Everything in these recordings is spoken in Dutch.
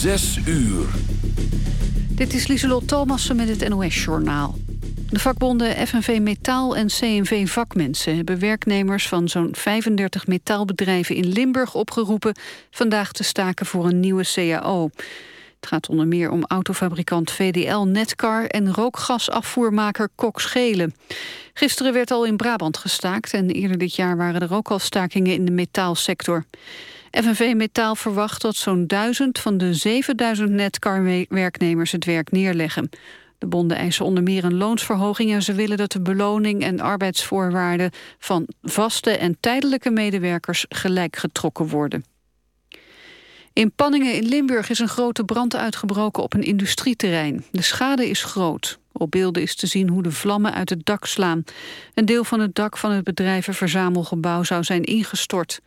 Zes uur. Dit is Lieselot Thomassen met het NOS-journaal. De vakbonden FNV Metaal en CNV Vakmensen... hebben werknemers van zo'n 35 metaalbedrijven in Limburg opgeroepen... vandaag te staken voor een nieuwe CAO. Het gaat onder meer om autofabrikant VDL Netcar... en rookgasafvoermaker Cox Gele. Gisteren werd al in Brabant gestaakt... en eerder dit jaar waren er ook al stakingen in de metaalsector. FNV Metaal verwacht dat zo'n duizend van de 7000 Netcar-werknemers het werk neerleggen. De bonden eisen onder meer een loonsverhoging... en ze willen dat de beloning en arbeidsvoorwaarden... van vaste en tijdelijke medewerkers gelijk getrokken worden. In Panningen in Limburg is een grote brand uitgebroken op een industrieterrein. De schade is groot. Op beelden is te zien hoe de vlammen uit het dak slaan. Een deel van het dak van het bedrijvenverzamelgebouw zou zijn ingestort.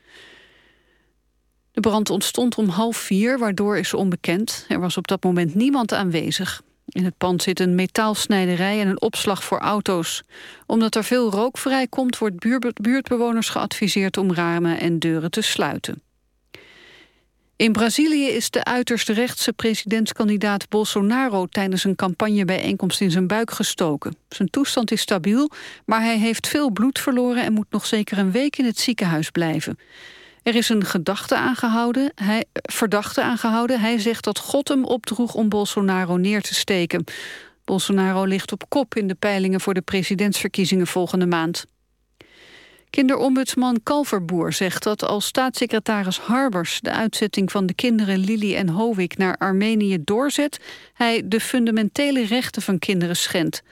De brand ontstond om half vier, waardoor is onbekend. Er was op dat moment niemand aanwezig. In het pand zit een metaalsnijderij en een opslag voor auto's. Omdat er veel rook vrijkomt, wordt buurtbewoners geadviseerd om ramen en deuren te sluiten. In Brazilië is de uiterst rechtse presidentskandidaat Bolsonaro tijdens een campagnebijeenkomst in zijn buik gestoken. Zijn toestand is stabiel, maar hij heeft veel bloed verloren en moet nog zeker een week in het ziekenhuis blijven. Er is een gedachte aangehouden, hij, verdachte aangehouden. Hij zegt dat God hem opdroeg om Bolsonaro neer te steken. Bolsonaro ligt op kop in de peilingen voor de presidentsverkiezingen volgende maand. Kinderombudsman Kalverboer zegt dat als staatssecretaris Harbers... de uitzetting van de kinderen Lili en Hovik naar Armenië doorzet... hij de fundamentele rechten van kinderen schendt.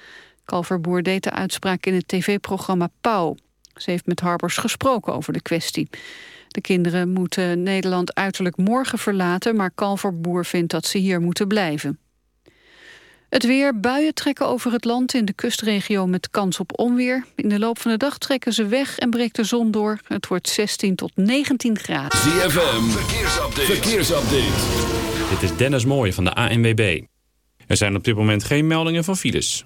Kalverboer deed de uitspraak in het tv-programma Pauw. Ze heeft met Harbers gesproken over de kwestie. De kinderen moeten Nederland uiterlijk morgen verlaten... maar Kalverboer vindt dat ze hier moeten blijven. Het weer, buien trekken over het land in de kustregio met kans op onweer. In de loop van de dag trekken ze weg en breekt de zon door. Het wordt 16 tot 19 graden. ZFM, verkeersupdate. verkeersupdate. Dit is Dennis Mooij van de ANWB. Er zijn op dit moment geen meldingen van files.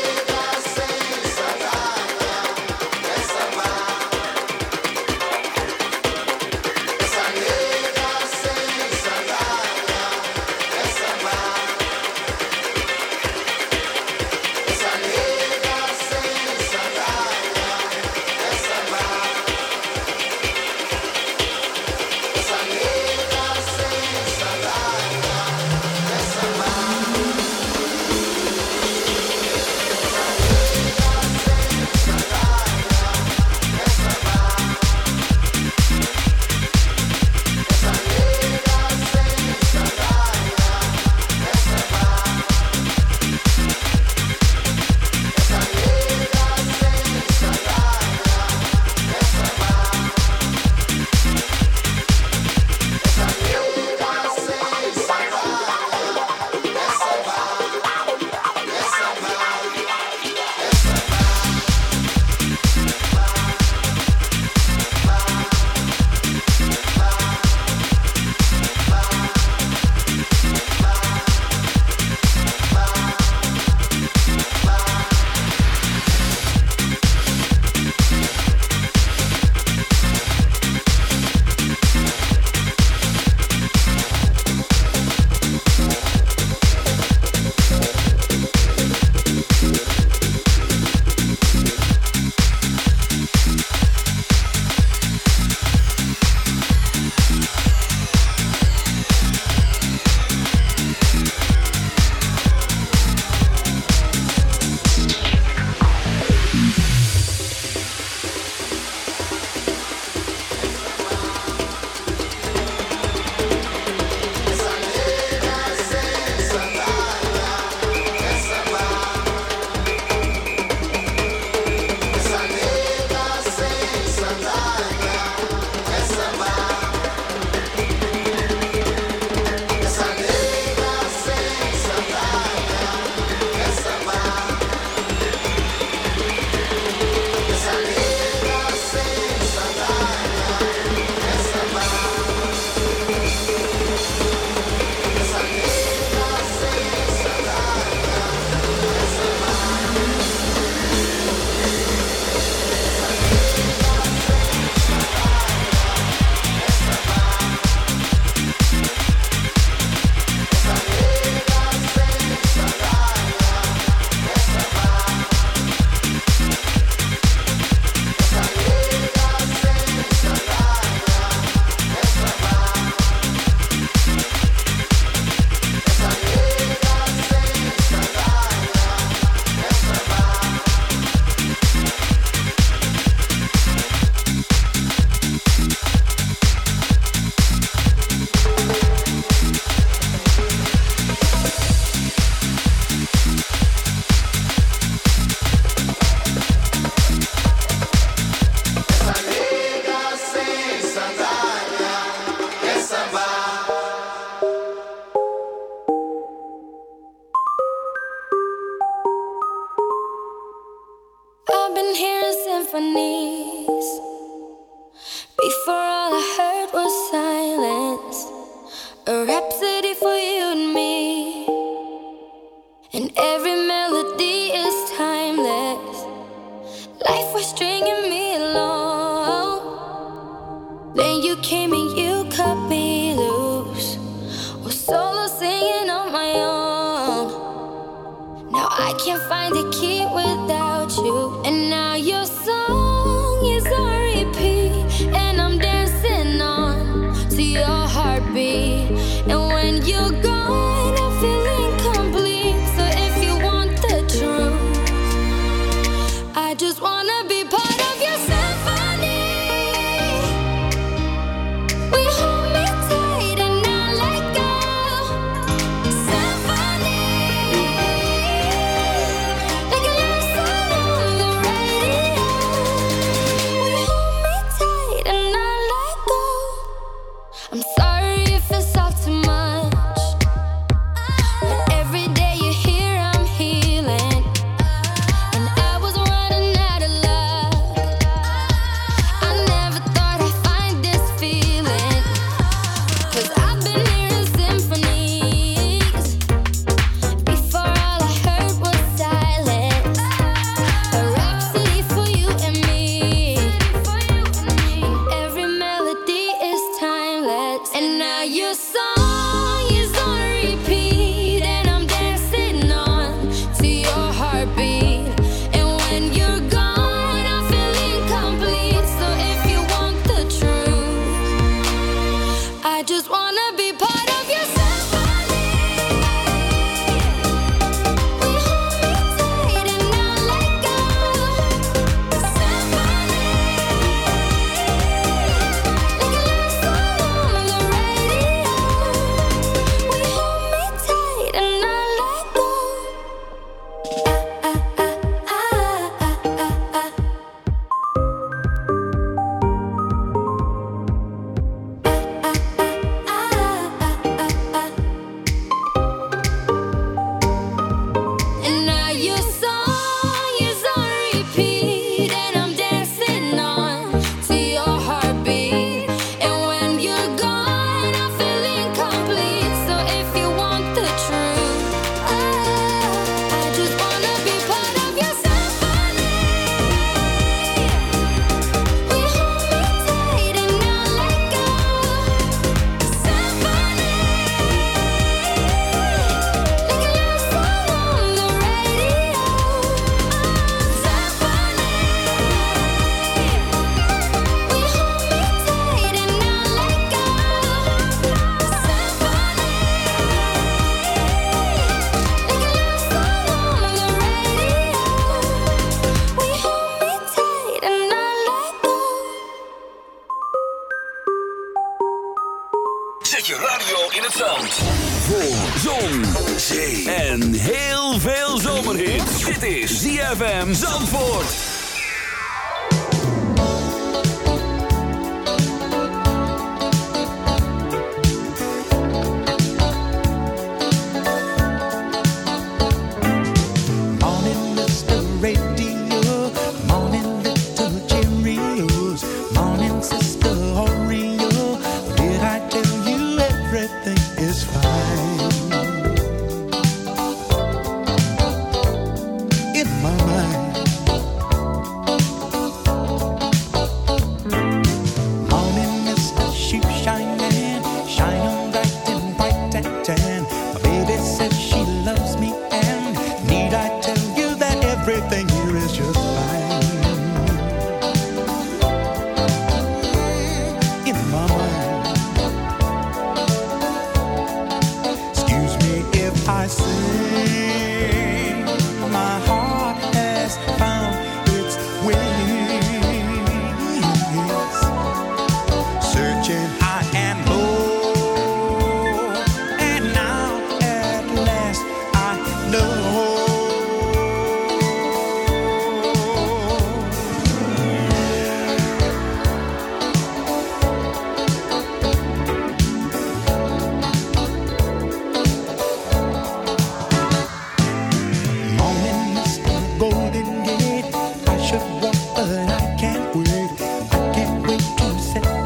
is ZFM Zandvoort.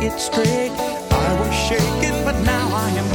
it straight. I was shaking, but now I am.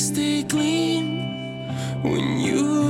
Stay clean when you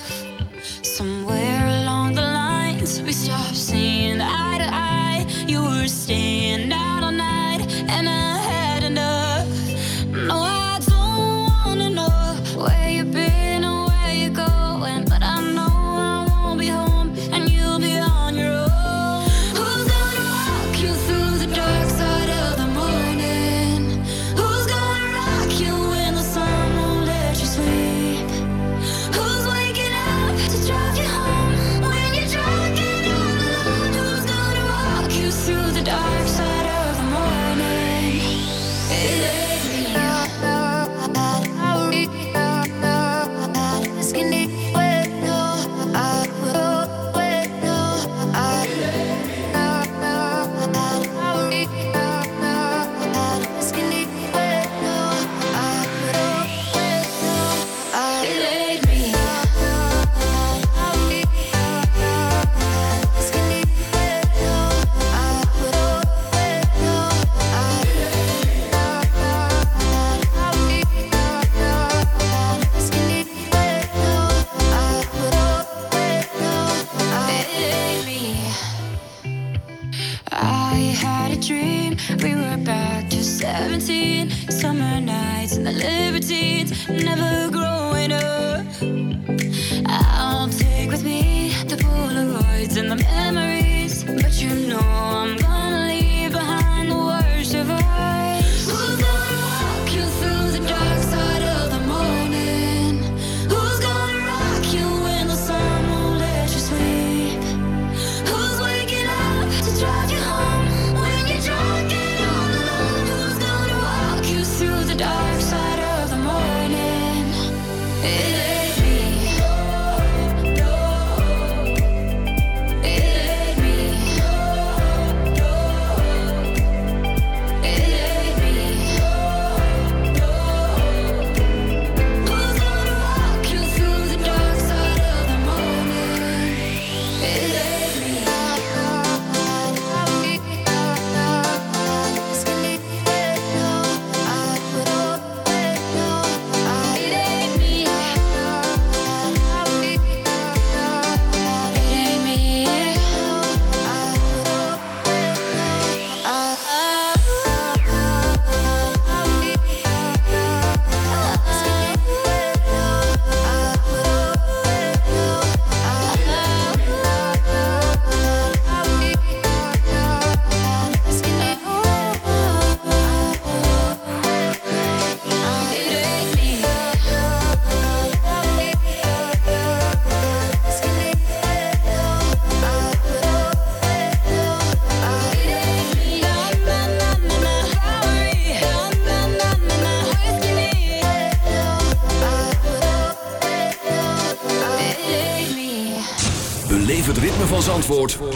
my memories, but you know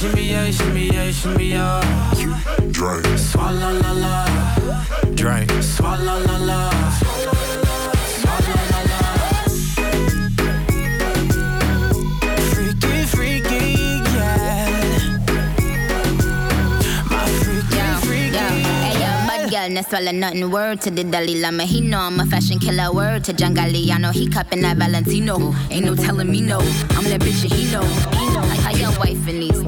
Shimmy, shimmy, yeah, shimmy, yeah, shimmy, yeah. Drink, swalla la la. Drink, swalla la la. Swalla la la. Freaky, freaky, yeah. My freaky, freaky. Hey, yo, bad girl, no swallow nothing. Word to the Dalai Lama, he know I'm a fashion killer. Word to John Galliano, he cupping that Valentino. Ain't no telling me no, I'm that bitch and he know. He know. Like how your wife in these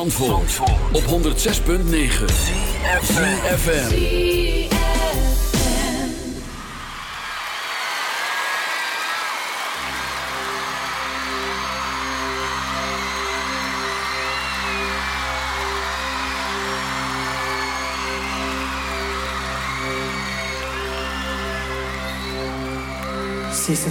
Zandvoort, Zandvoort. op 106.9 CFM Si ce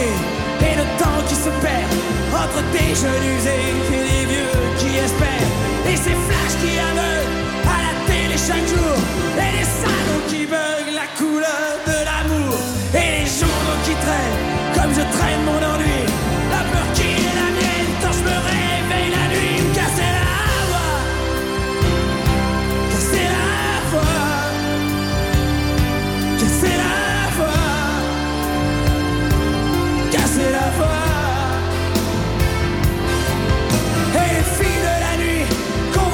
et le temps qui se perd entre des jeunes usés et des vieux qui espèrent. Et ces flashs qui aveuglent à la télé chaque jour. Et les salons qui bug la couleur de l'amour. Et les journaux qui traînent comme je traîne mon homme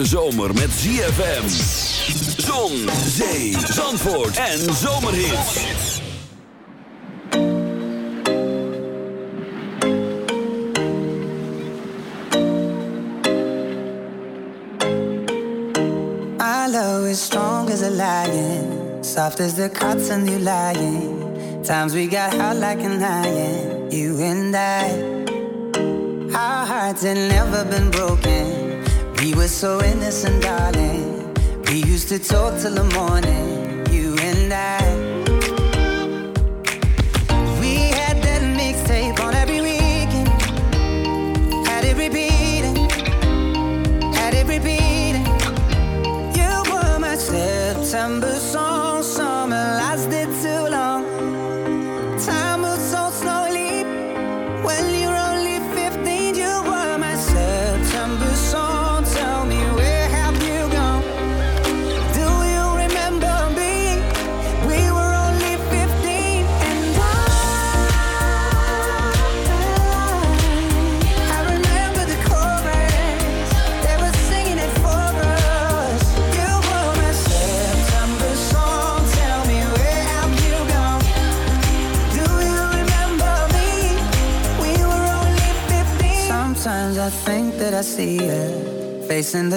hete zomer met ZFM. Zon, zee, zandvoort en zomerhit. Our love is strong as a lion. Soft as the cotton you lying. Times we got hot like an iron. You and I. Our hearts had never been broken. We were so innocent, darling. We used to talk till the morning.